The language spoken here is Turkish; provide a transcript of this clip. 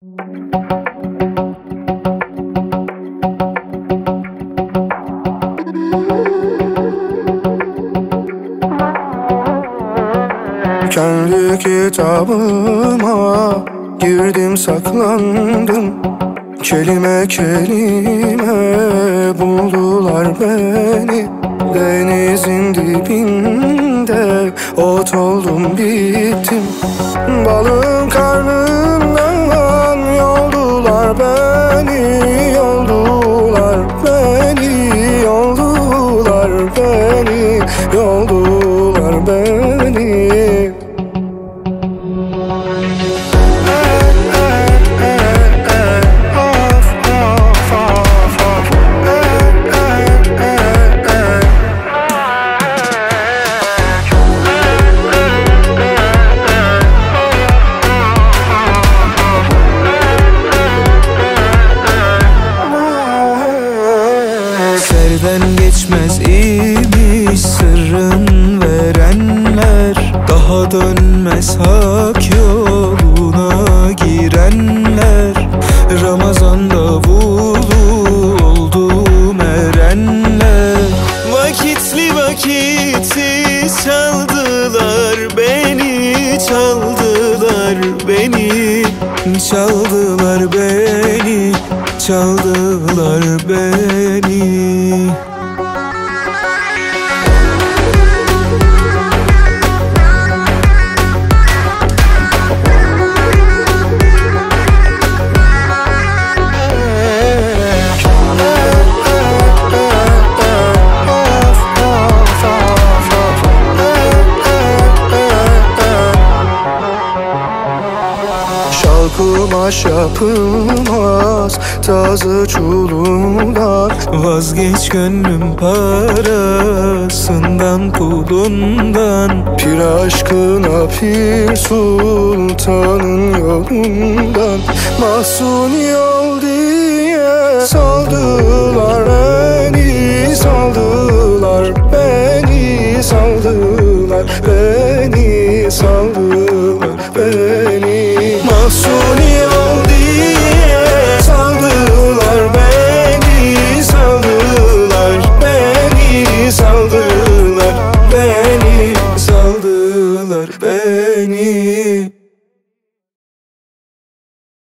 Kendi kitabıma girdim saklandım. Kelime kelime buldular beni. Denizin dibinde ot oldum bittim. Balığın beni Yoldular Serden geçmez imiş sırrın verenler. Daha dönmez hak yoluna girenler. Ramazanda vulu oldum erenler. Vakitli vakitsiz çaldılar beni Çaldılar beni. Çaldılar beni Çaldılar beni Şalkımaş yapılmaz Tazı çulundan Vazgeç gönlüm parasından pulundan Pir aşkına pir sultanın yolundan Mahzun yol diye saldılar beni Saldılar beni, saldılar beni Saldılar baby